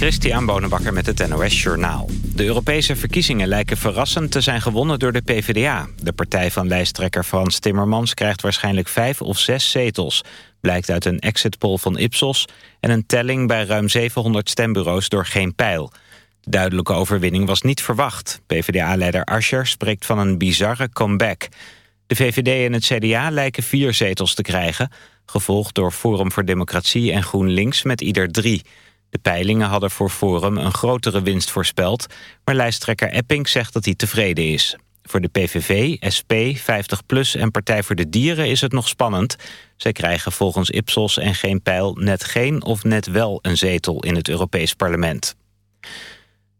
Christian Bonenbakker met het NOS Journaal. De Europese verkiezingen lijken verrassend te zijn gewonnen door de PvdA. De partij van lijsttrekker Frans Timmermans krijgt waarschijnlijk vijf of zes zetels. Blijkt uit een exit poll van Ipsos en een telling bij ruim 700 stembureaus door Geen Pijl. De duidelijke overwinning was niet verwacht. PvdA-leider Ascher spreekt van een bizarre comeback. De VVD en het CDA lijken vier zetels te krijgen... gevolgd door Forum voor Democratie en GroenLinks met ieder drie... De peilingen hadden voor Forum een grotere winst voorspeld... maar lijsttrekker Epping zegt dat hij tevreden is. Voor de PVV, SP, 50PLUS en Partij voor de Dieren is het nog spannend. Zij krijgen volgens Ipsos en Geen Pijl net geen of net wel een zetel in het Europees Parlement.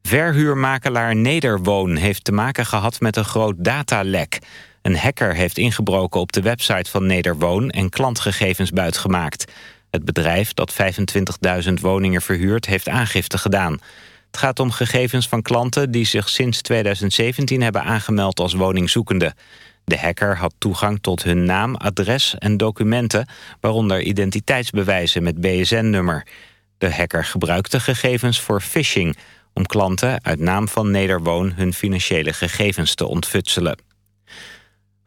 Verhuurmakelaar Nederwoon heeft te maken gehad met een groot datalek. Een hacker heeft ingebroken op de website van Nederwoon en klantgegevens buitgemaakt. Het bedrijf dat 25.000 woningen verhuurt heeft aangifte gedaan. Het gaat om gegevens van klanten die zich sinds 2017 hebben aangemeld als woningzoekende. De hacker had toegang tot hun naam, adres en documenten... waaronder identiteitsbewijzen met BSN-nummer. De hacker gebruikte gegevens voor phishing... om klanten uit naam van Nederwoon hun financiële gegevens te ontfutselen.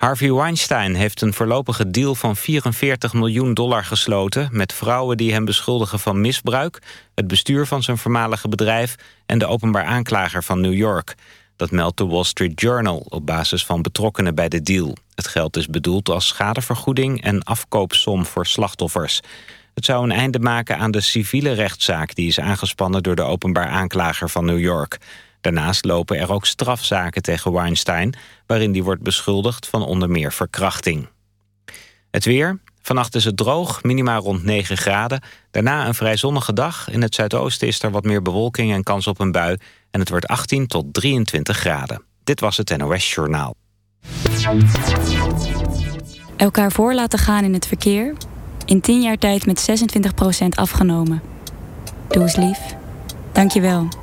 Harvey Weinstein heeft een voorlopige deal van 44 miljoen dollar gesloten... met vrouwen die hem beschuldigen van misbruik... het bestuur van zijn voormalige bedrijf... en de openbaar aanklager van New York. Dat meldt de Wall Street Journal op basis van betrokkenen bij de deal. Het geld is bedoeld als schadevergoeding en afkoopsom voor slachtoffers. Het zou een einde maken aan de civiele rechtszaak... die is aangespannen door de openbaar aanklager van New York... Daarnaast lopen er ook strafzaken tegen Weinstein... waarin die wordt beschuldigd van onder meer verkrachting. Het weer. Vannacht is het droog, minima rond 9 graden. Daarna een vrij zonnige dag. In het zuidoosten is er wat meer bewolking en kans op een bui. En het wordt 18 tot 23 graden. Dit was het NOS Journaal. Elkaar voor laten gaan in het verkeer. In 10 jaar tijd met 26% afgenomen. Doe eens lief. Dank je wel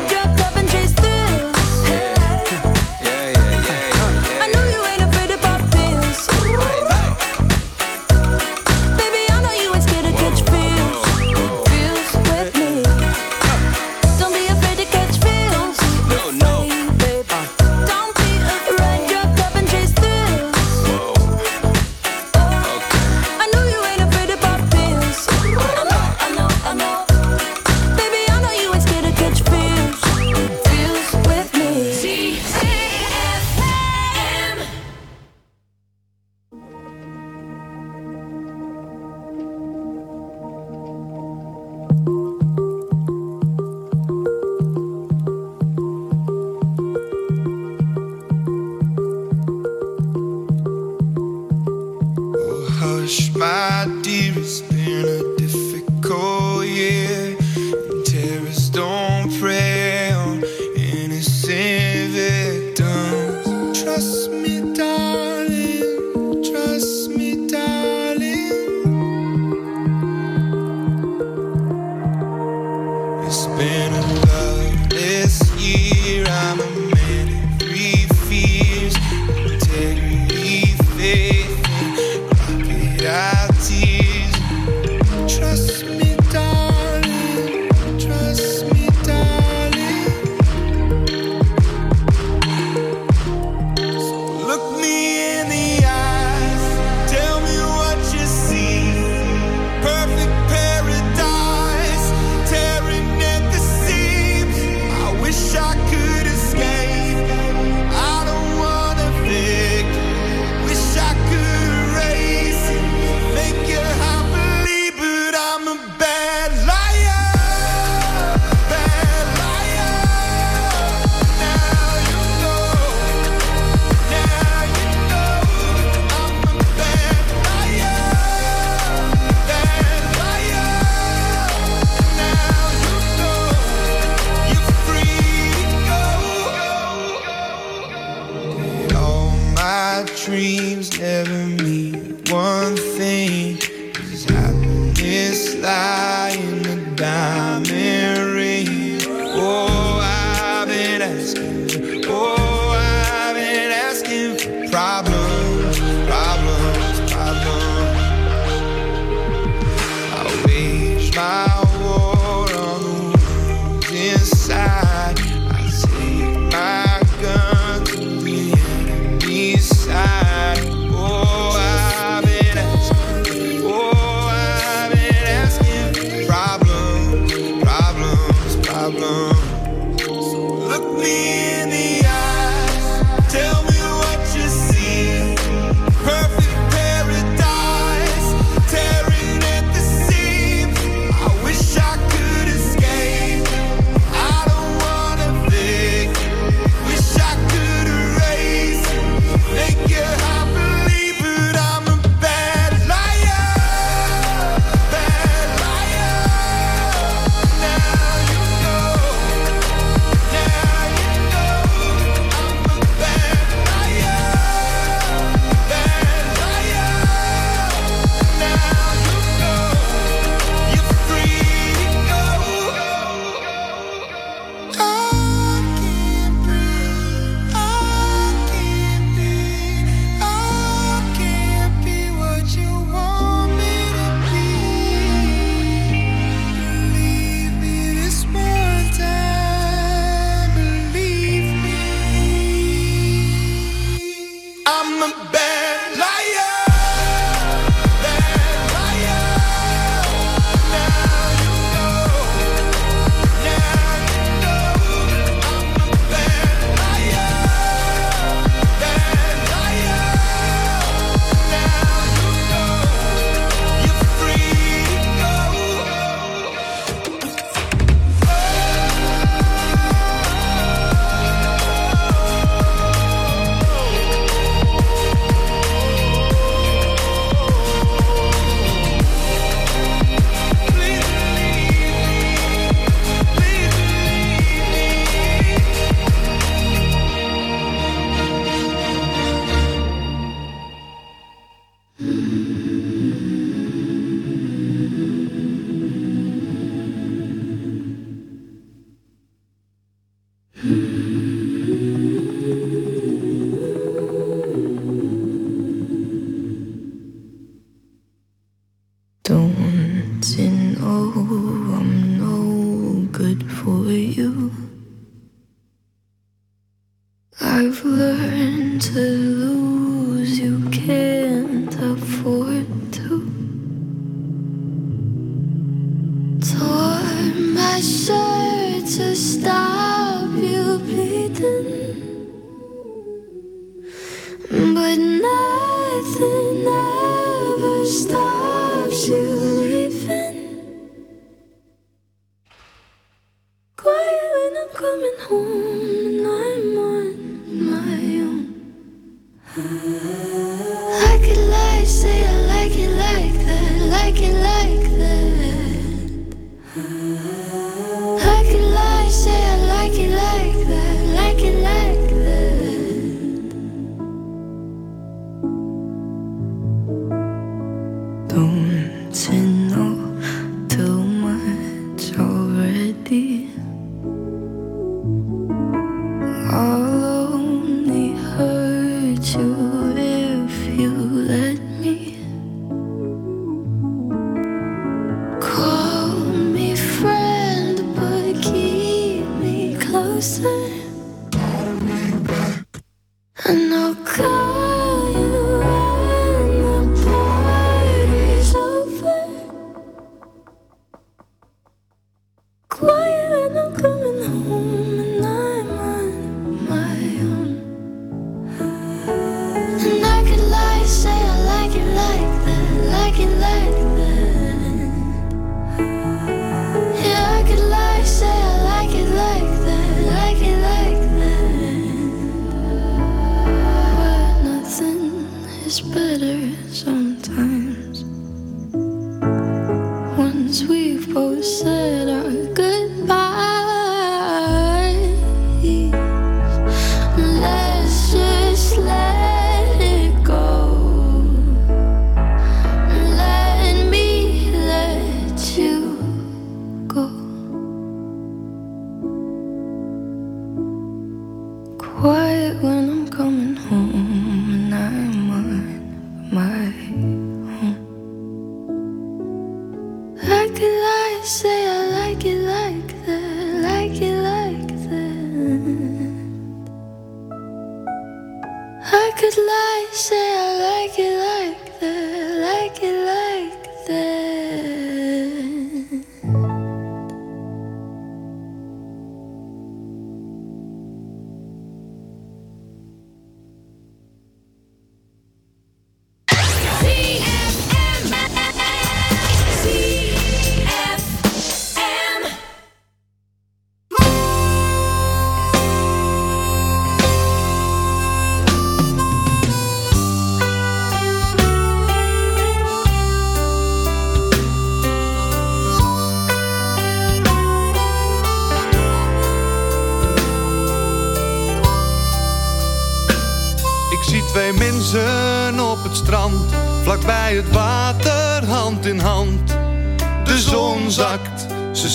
I'm a bad Mm-hmm. could lie, say I like it like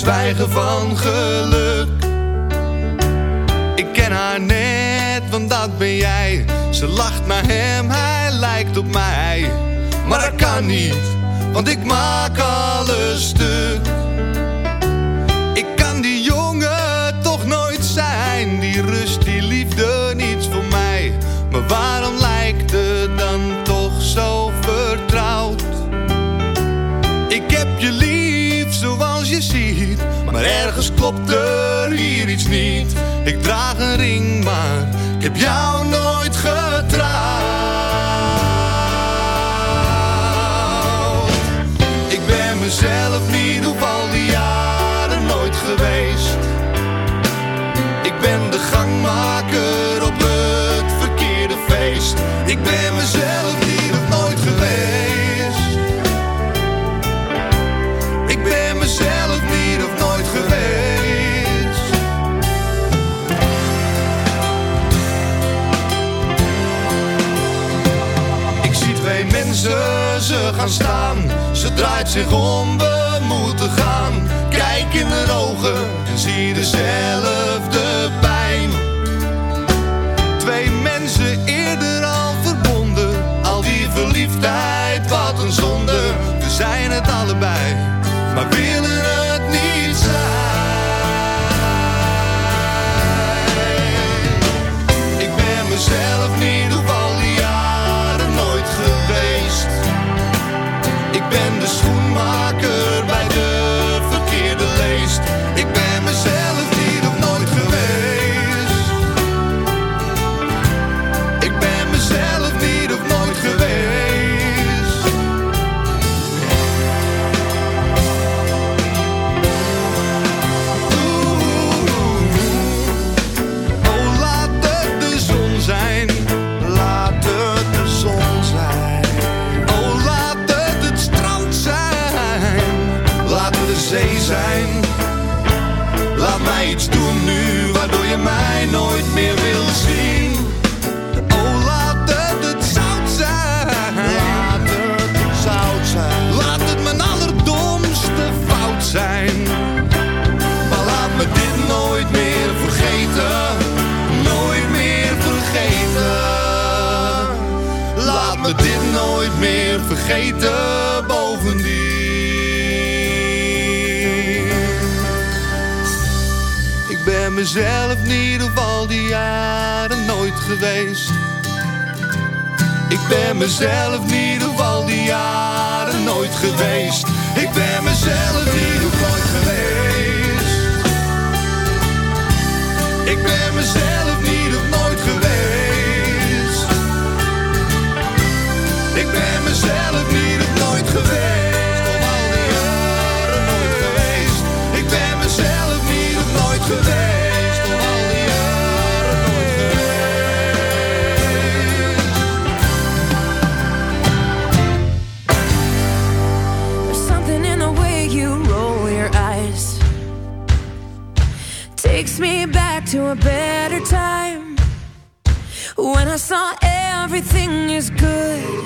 zwijgen van geluk. Ik ken haar net, want dat ben jij. Ze lacht naar hem, hij lijkt op mij. Maar dat kan niet, want ik maak alles stuk. op de zich om. vergeten bovendien. Ik ben mezelf in ieder geval die jaren nooit geweest. Ik ben mezelf in ieder geval die jaren nooit geweest. Ik ben mezelf niet nooit geweest. Ik ben mezelf. mezelf niet, het nooit geweest. There's something in the way you roll your eyes. Takes me back to a better time. When I saw everything is good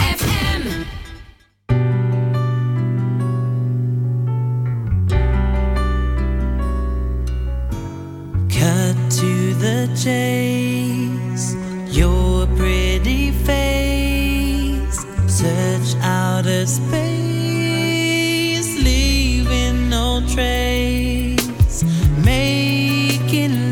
looking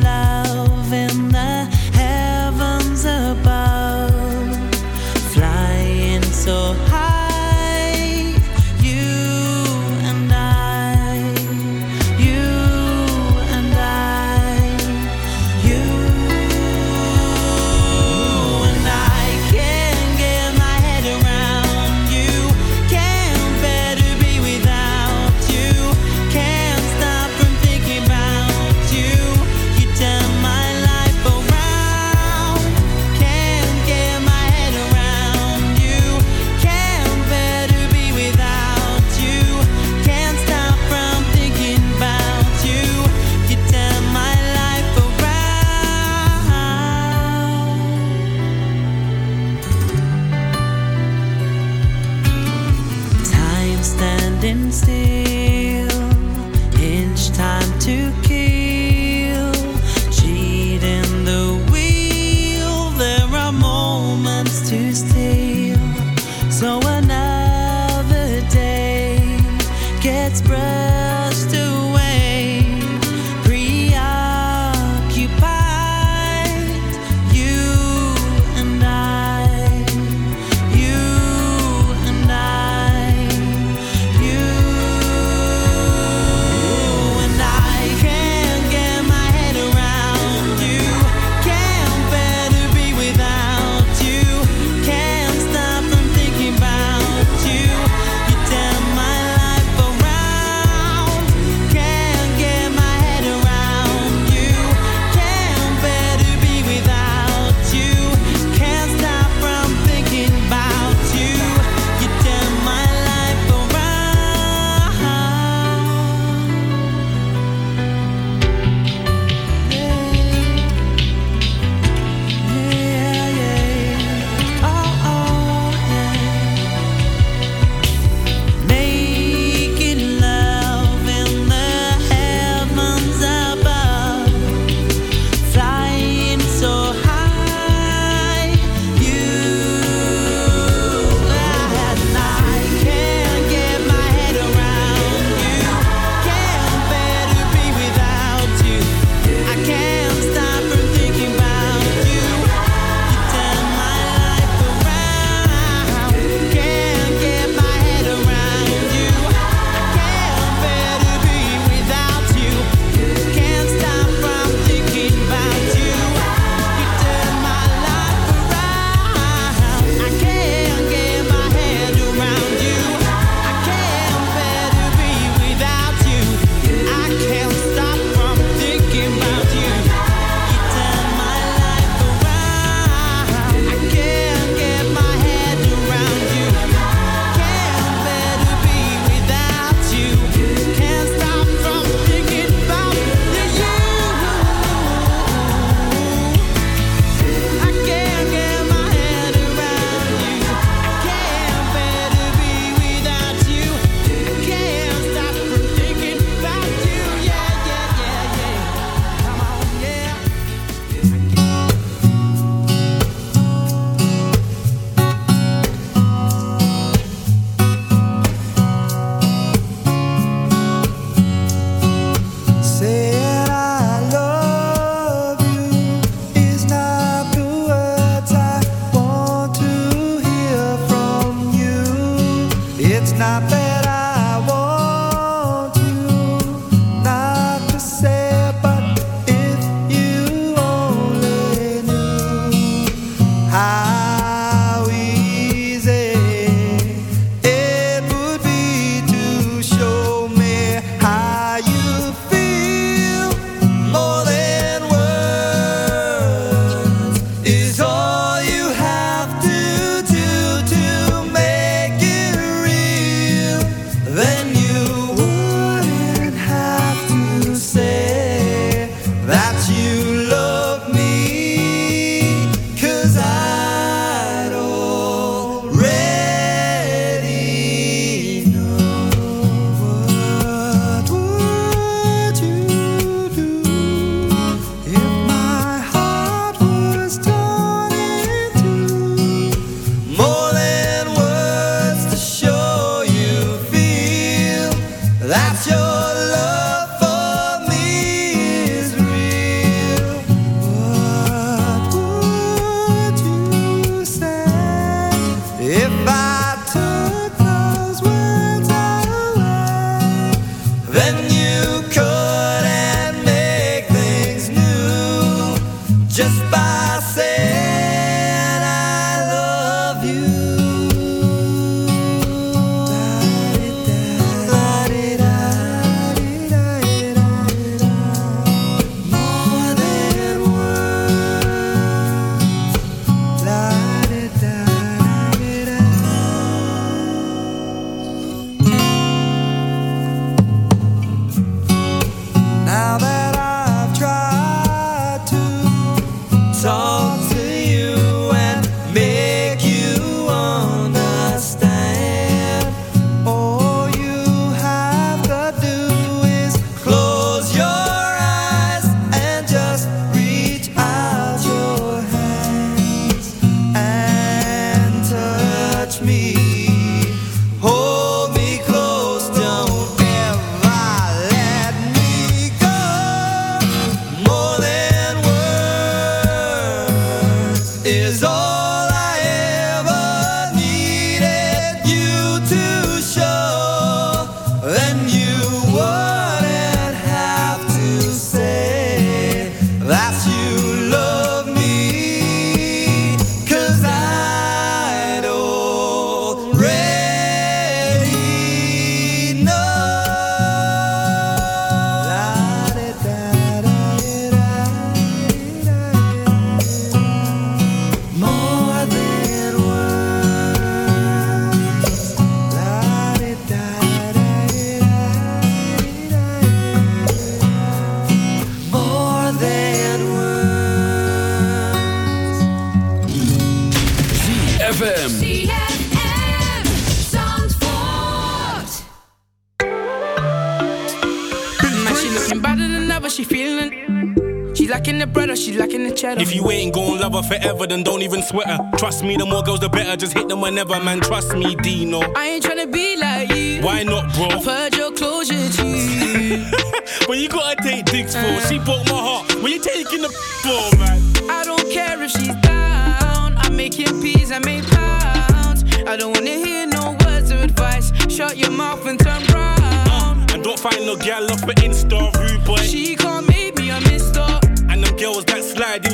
forever, then don't even sweat her. Trust me, the more girls, the better. Just hit them whenever, man. Trust me, Deno. I ain't tryna be like you. Why not, bro? I've heard your closure, G. When you gotta take dicks for, she broke my heart. When you taking the for, man? I don't care if she's down. I'm making peas, I make pounds. I don't wanna hear no words of advice. Shut your mouth and turn round. Uh, and don't find no gal off the Insta, rude boy. She make me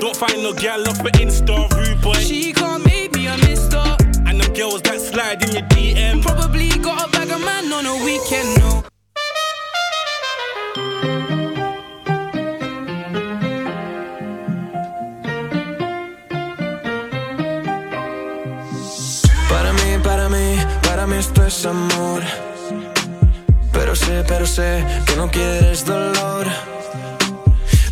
And don't find no gal off the Insta, rude boy. She can't make me a mister. And them girls that slide in your DM. Probably got a bag of man on a weekend, no. Para mí, para mí, para mí esto es amor. Pero sé, pero sé que no quieres dolor.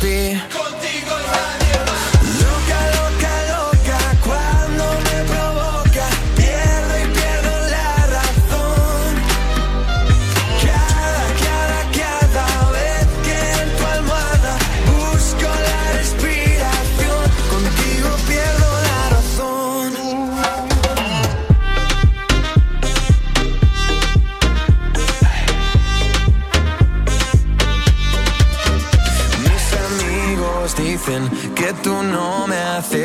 ti. Contigo está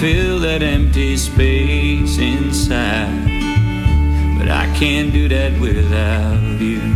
fill that empty space inside. But I can't do that without you.